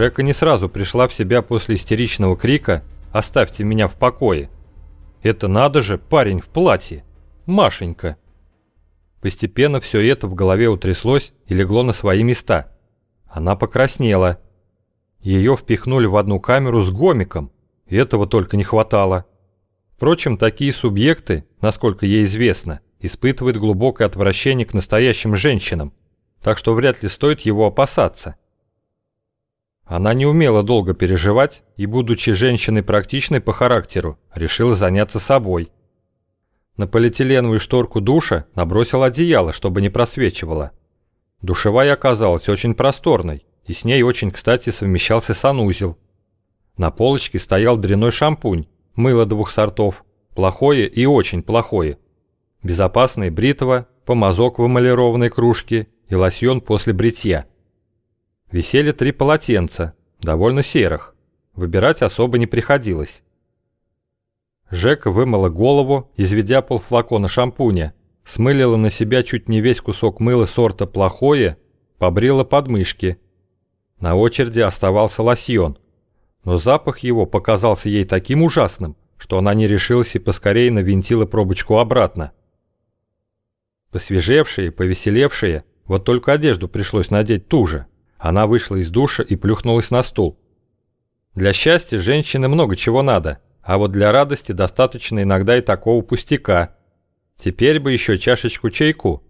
Жека не сразу пришла в себя после истеричного крика «Оставьте меня в покое!» Это надо же, парень в платье! Машенька! Постепенно все это в голове утряслось и легло на свои места. Она покраснела. Ее впихнули в одну камеру с гомиком. Этого только не хватало. Впрочем, такие субъекты, насколько ей известно, испытывают глубокое отвращение к настоящим женщинам, так что вряд ли стоит его опасаться. Она не умела долго переживать и, будучи женщиной практичной по характеру, решила заняться собой. На полиэтиленовую шторку душа набросила одеяло, чтобы не просвечивало. Душевая оказалась очень просторной, и с ней очень кстати совмещался санузел. На полочке стоял дряной шампунь, мыло двух сортов, плохое и очень плохое. Безопасное бритва, помазок в эмалированной кружке и лосьон после бритья. Висели три полотенца, довольно серых. Выбирать особо не приходилось. Жека вымыла голову, изведя полфлакона шампуня, смылила на себя чуть не весь кусок мыла сорта плохое, побрила подмышки. На очереди оставался лосьон, но запах его показался ей таким ужасным, что она не решилась и поскорее навинтила пробочку обратно. Посвежевшая, повеселевшая, вот только одежду пришлось надеть ту же. Она вышла из душа и плюхнулась на стул. Для счастья женщины много чего надо, а вот для радости достаточно иногда и такого пустяка. Теперь бы еще чашечку чайку.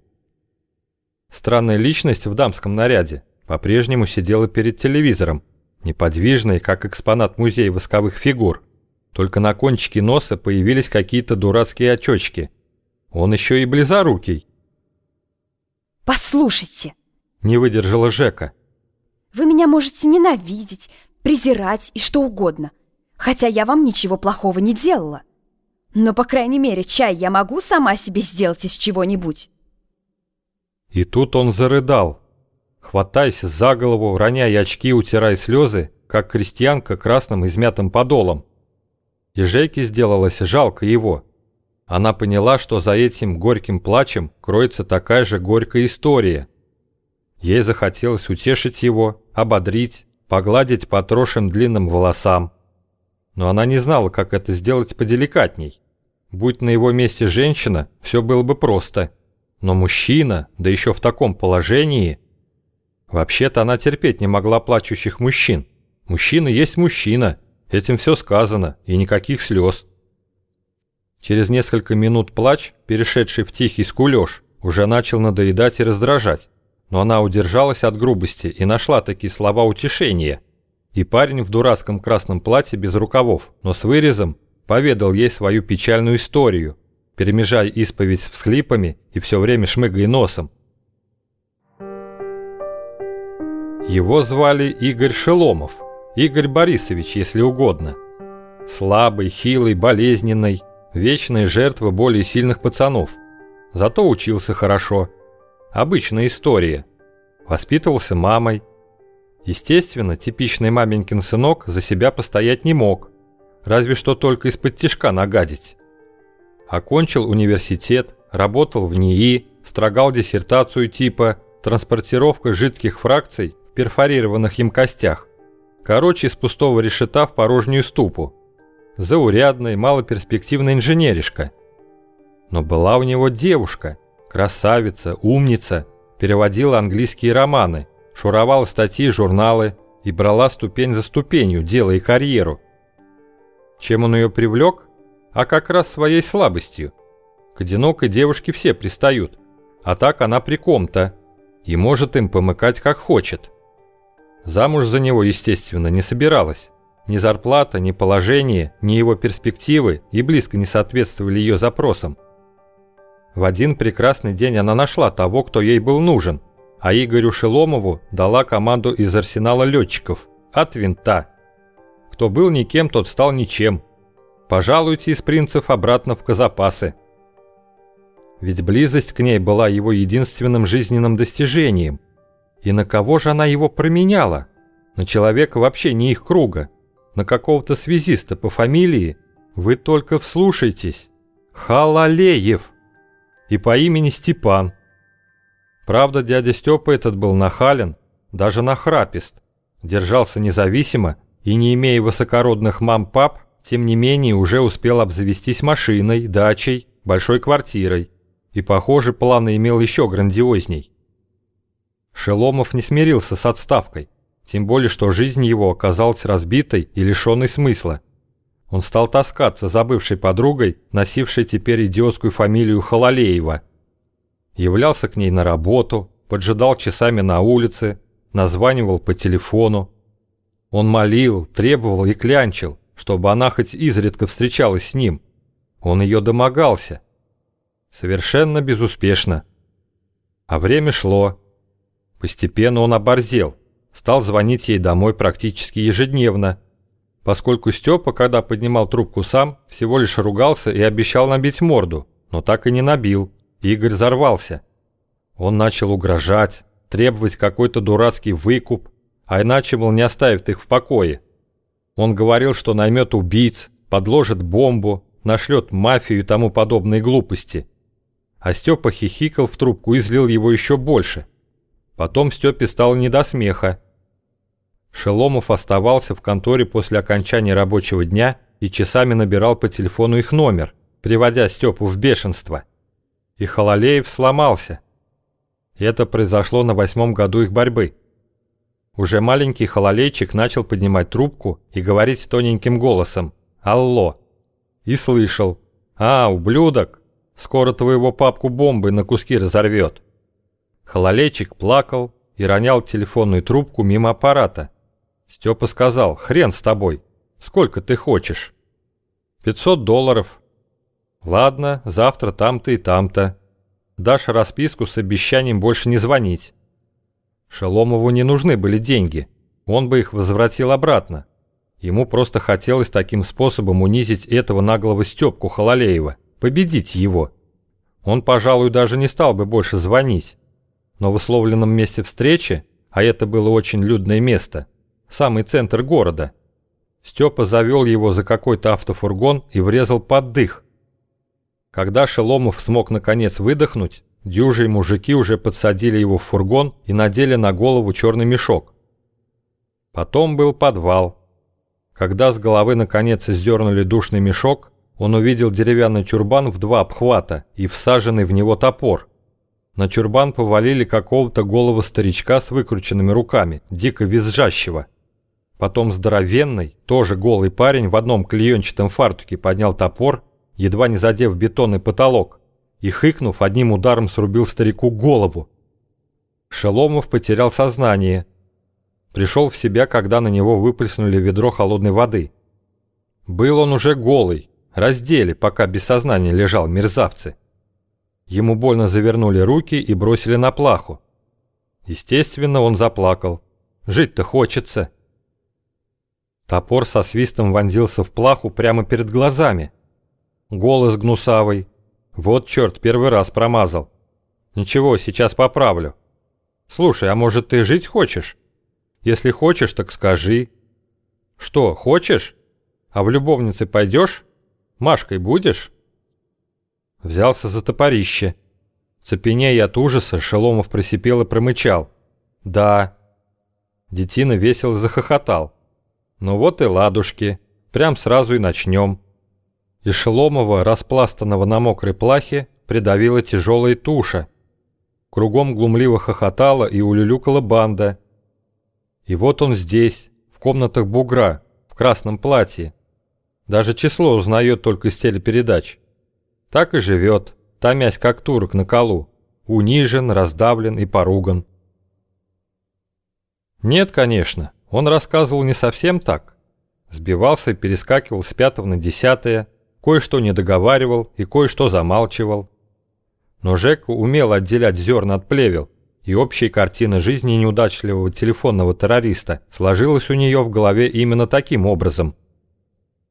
Странная личность в дамском наряде по-прежнему сидела перед телевизором, неподвижной, как экспонат музея восковых фигур. Только на кончике носа появились какие-то дурацкие очечки. Он еще и близорукий. «Послушайте!» — не выдержала Жека. «Вы меня можете ненавидеть, презирать и что угодно, хотя я вам ничего плохого не делала. Но, по крайней мере, чай я могу сама себе сделать из чего-нибудь». И тут он зарыдал, хватаясь за голову, роняя очки, утирая слезы, как крестьянка красным измятым подолом. И Жеке сделалось жалко его. Она поняла, что за этим горьким плачем кроется такая же горькая история. Ей захотелось утешить его, ободрить, погладить по отросшим длинным волосам. Но она не знала, как это сделать поделикатней. Будь на его месте женщина, все было бы просто. Но мужчина, да еще в таком положении... Вообще-то она терпеть не могла плачущих мужчин. Мужчина есть мужчина, этим все сказано, и никаких слез. Через несколько минут плач, перешедший в тихий скулеж, уже начал надоедать и раздражать. Но она удержалась от грубости и нашла такие слова утешения. И парень в дурацком красном платье без рукавов, но с вырезом, поведал ей свою печальную историю, перемежая исповедь с всхлипами и все время шмыгая носом. Его звали Игорь Шеломов, Игорь Борисович, если угодно. Слабый, хилый, болезненный, вечная жертва более сильных пацанов. Зато учился хорошо. Обычная история. Воспитывался мамой. Естественно, типичный маменькин сынок за себя постоять не мог. Разве что только из-под тишка нагадить. Окончил университет, работал в НИИ, строгал диссертацию типа «Транспортировка жидких фракций в перфорированных им костях». Короче, из пустого решета в порожнюю ступу. Заурядный, малоперспективный инженеришка. Но была у него девушка, красавица, умница, переводила английские романы, шуровала статьи, журналы и брала ступень за ступенью, делая карьеру. Чем он ее привлек? А как раз своей слабостью. К одинокой девушке все пристают, а так она при ком-то и может им помыкать как хочет. Замуж за него, естественно, не собиралась. Ни зарплата, ни положение, ни его перспективы и близко не соответствовали ее запросам. В один прекрасный день она нашла того, кто ей был нужен, а Игорю Шеломову дала команду из арсенала летчиков, от винта. Кто был никем, тот стал ничем. Пожалуйте из принцев обратно в казапасы. Ведь близость к ней была его единственным жизненным достижением – и на кого же она его променяла? На человека вообще не их круга. На какого-то связиста по фамилии? Вы только вслушайтесь. Халалеев. И по имени Степан. Правда, дядя Степа этот был нахален, даже нахрапист. держался независимо и, не имея высокородных мам-пап, тем не менее уже успел обзавестись машиной, дачей, большой квартирой. И, похоже, планы имел еще грандиозней. Шеломов не смирился с отставкой, тем более, что жизнь его оказалась разбитой и лишенной смысла. Он стал таскаться за бывшей подругой, носившей теперь идиотскую фамилию Хололеева. Являлся к ней на работу, поджидал часами на улице, названивал по телефону. Он молил, требовал и клянчил, чтобы она хоть изредка встречалась с ним. Он ее домогался. Совершенно безуспешно. А время шло. Постепенно он оборзел, стал звонить ей домой практически ежедневно, поскольку Степа, когда поднимал трубку сам, всего лишь ругался и обещал набить морду, но так и не набил. Игорь взорвался. Он начал угрожать, требовать какой-то дурацкий выкуп, а иначе, мол, не оставит их в покое. Он говорил, что наймет убийц, подложит бомбу, нашлет мафию и тому подобные глупости. А Степа хихикал в трубку и злил его еще больше. Потом Степе стало не до смеха. Шеломов оставался в конторе после окончания рабочего дня и часами набирал по телефону их номер, приводя Степу в бешенство. И Хололеев сломался. Это произошло на восьмом году их борьбы. Уже маленький хололейчик начал поднимать трубку и говорить тоненьким голосом «Алло!» И слышал «А, ублюдок! Скоро твоего папку бомбой на куски разорвет!» Хололейчик плакал и ронял телефонную трубку мимо аппарата. Степа сказал «Хрен с тобой! Сколько ты хочешь?» «Пятьсот долларов». «Ладно, завтра там-то и там-то. Дашь расписку с обещанием больше не звонить». Шеломову не нужны были деньги, он бы их возвратил обратно. Ему просто хотелось таким способом унизить этого наглого Степку Хололеева, победить его. Он, пожалуй, даже не стал бы больше звонить. Но в условленном месте встречи, а это было очень людное место, самый центр города, Степа завел его за какой-то автофургон и врезал под дых. Когда Шеломов смог наконец выдохнуть, Дюжи мужики уже подсадили его в фургон и надели на голову черный мешок. Потом был подвал. Когда с головы наконец издернули душный мешок, он увидел деревянный чурбан в два обхвата и всаженный в него топор. На чурбан повалили какого-то голого старичка с выкрученными руками, дико визжащего. Потом здоровенный, тоже голый парень в одном клеенчатом фартуке поднял топор, едва не задев бетонный потолок и, хыкнув, одним ударом срубил старику голову. Шеломов потерял сознание. Пришел в себя, когда на него выплеснули ведро холодной воды. Был он уже голый, раздели, пока без сознания лежал мерзавцы. Ему больно завернули руки и бросили на плаху. Естественно, он заплакал. Жить-то хочется. Топор со свистом вонзился в плаху прямо перед глазами. Голос гнусавый, вот черт, первый раз промазал. Ничего, сейчас поправлю. Слушай, а может ты жить хочешь? Если хочешь, так скажи. Что, хочешь? А в любовнице пойдешь? Машкой будешь? Взялся за топорище. Цепенея от ужаса, Шеломов просипел и промычал. Да. Детина весело захохотал. Ну вот и ладушки. Прям сразу и начнем и Шеломова, распластанного на мокрой плахе, придавила тяжелая туша. Кругом глумливо хохотала и улюлюкала банда. И вот он здесь, в комнатах бугра, в красном платье. Даже число узнает только из телепередач. Так и живет, томясь как турок на колу, унижен, раздавлен и поруган. Нет, конечно, он рассказывал не совсем так. Сбивался и перескакивал с пятого на десятое, кое-что не договаривал и кое-что замалчивал. Но Жека умел отделять зерна от плевел, и общая картина жизни неудачливого телефонного террориста сложилась у нее в голове именно таким образом.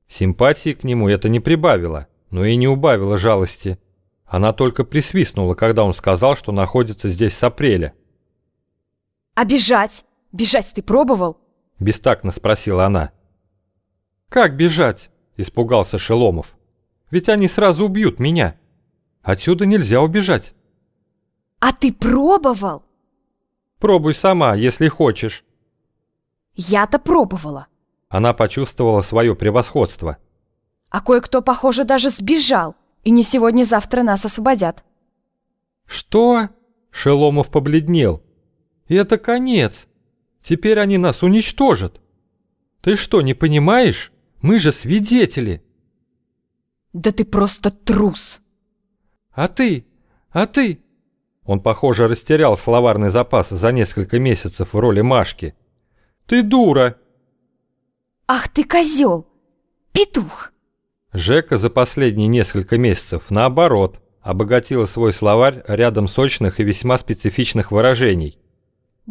Симпатии к нему это не прибавило, но и не убавило жалости. Она только присвистнула, когда он сказал, что находится здесь с апреля. «А бежать? Бежать ты пробовал?» – бестактно спросила она. «Как бежать?» – испугался Шеломов. Ведь они сразу убьют меня. Отсюда нельзя убежать. А ты пробовал? Пробуй сама, если хочешь. Я-то пробовала. Она почувствовала свое превосходство. А кое-кто, похоже, даже сбежал. И не сегодня-завтра нас освободят. «Что?» — Шеломов побледнел. «Это конец. Теперь они нас уничтожат. Ты что, не понимаешь? Мы же свидетели!» «Да ты просто трус!» «А ты? А ты?» Он, похоже, растерял словарный запас за несколько месяцев в роли Машки. «Ты дура!» «Ах ты козел! Петух!» Жека за последние несколько месяцев, наоборот, обогатила свой словарь рядом сочных и весьма специфичных выражений.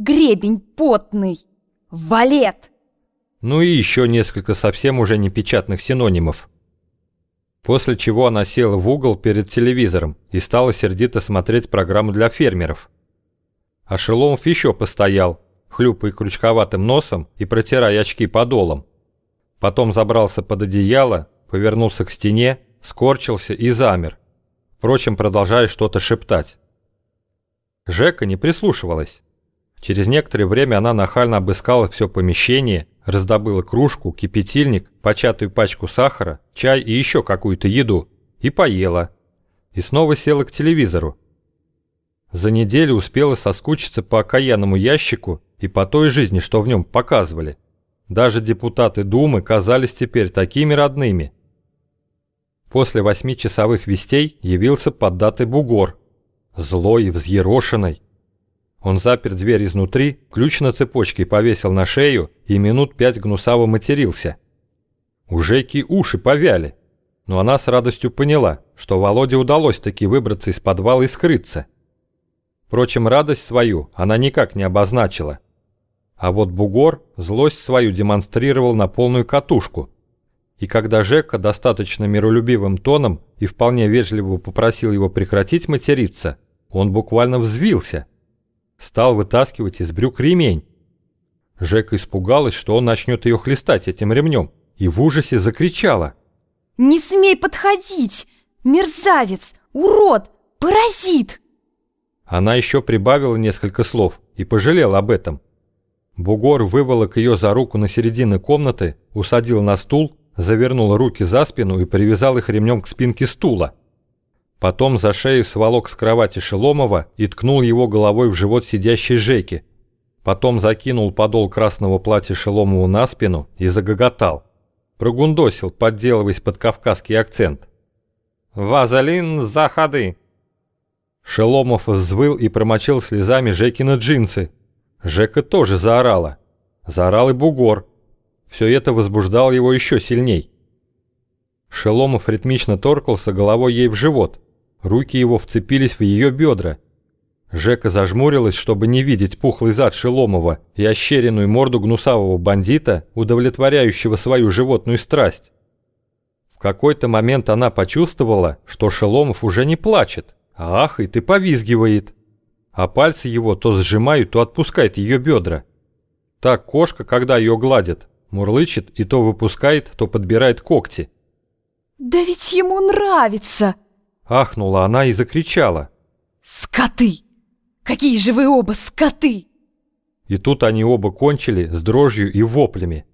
«Гребень потный! Валет!» Ну и еще несколько совсем уже непечатных синонимов. После чего она села в угол перед телевизором и стала сердито смотреть программу для фермеров. А Шеломов еще постоял, хлюпая крючковатым носом и протирая очки подолом. Потом забрался под одеяло, повернулся к стене, скорчился и замер, впрочем, продолжая что-то шептать. Жека не прислушивалась. Через некоторое время она нахально обыскала все помещение, раздобыла кружку, кипятильник, початую пачку сахара, чай и еще какую-то еду, и поела. И снова села к телевизору. За неделю успела соскучиться по окаянному ящику и по той жизни, что в нем показывали. Даже депутаты Думы казались теперь такими родными. После восьмичасовых вестей явился поддатый бугор, злой и взъерошенный. Он запер дверь изнутри, ключ на цепочке повесил на шею и минут пять гнусаво матерился. У Жейки уши повяли, но она с радостью поняла, что Володе удалось таки выбраться из подвала и скрыться. Впрочем, радость свою она никак не обозначила. А вот бугор злость свою демонстрировал на полную катушку. И когда Жека достаточно миролюбивым тоном и вполне вежливо попросил его прекратить материться, он буквально взвился – стал вытаскивать из брюк ремень. Жека испугалась, что он начнет ее хлестать этим ремнем, и в ужасе закричала. «Не смей подходить! Мерзавец! Урод! Паразит!» Она еще прибавила несколько слов и пожалела об этом. Бугор выволок ее за руку на середину комнаты, усадил на стул, завернул руки за спину и привязал их ремнем к спинке стула. Потом за шею сволок с кровати Шеломова и ткнул его головой в живот сидящей Жеки. Потом закинул подол красного платья Шеломову на спину и загоготал. Прогундосил, подделываясь под кавказский акцент. «Вазелин, заходы!» Шеломов взвыл и промочил слезами Жекины джинсы. Жека тоже заорала. Заорал и бугор. Все это возбуждало его еще сильней. Шеломов ритмично торкался головой ей в живот – Руки его вцепились в ее бедра. Жека зажмурилась, чтобы не видеть пухлый зад Шеломова и ощеренную морду гнусавого бандита, удовлетворяющего свою животную страсть. В какой-то момент она почувствовала, что Шеломов уже не плачет, а ахает и повизгивает. А пальцы его то сжимают, то отпускают ее бедра. Так кошка, когда ее гладят, мурлычет и то выпускает, то подбирает когти. «Да ведь ему нравится!» Ахнула она и закричала. «Скоты! Какие же вы оба скоты!» И тут они оба кончили с дрожью и воплями.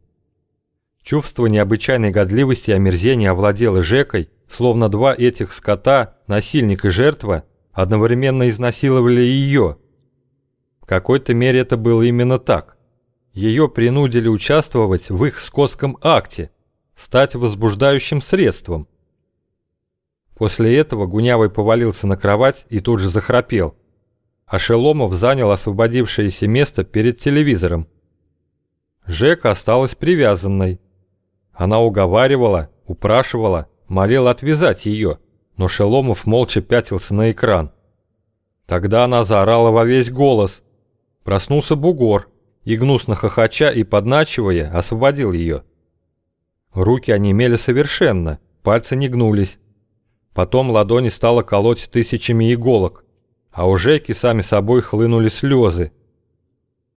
Чувство необычайной годливости и омерзения овладело Жекой, словно два этих скота, насильник и жертва, одновременно изнасиловали ее. В какой-то мере это было именно так. Ее принудили участвовать в их скотском акте, стать возбуждающим средством – После этого Гунявый повалился на кровать и тут же захрапел. А Шеломов занял освободившееся место перед телевизором. Жека осталась привязанной. Она уговаривала, упрашивала, молила отвязать ее, но Шеломов молча пятился на экран. Тогда она заорала во весь голос. Проснулся бугор и, гнусно хохоча и подначивая, освободил ее. Руки онемели совершенно, пальцы не гнулись. Потом ладони стало колоть тысячами иголок, а у Жеки сами собой хлынули слезы,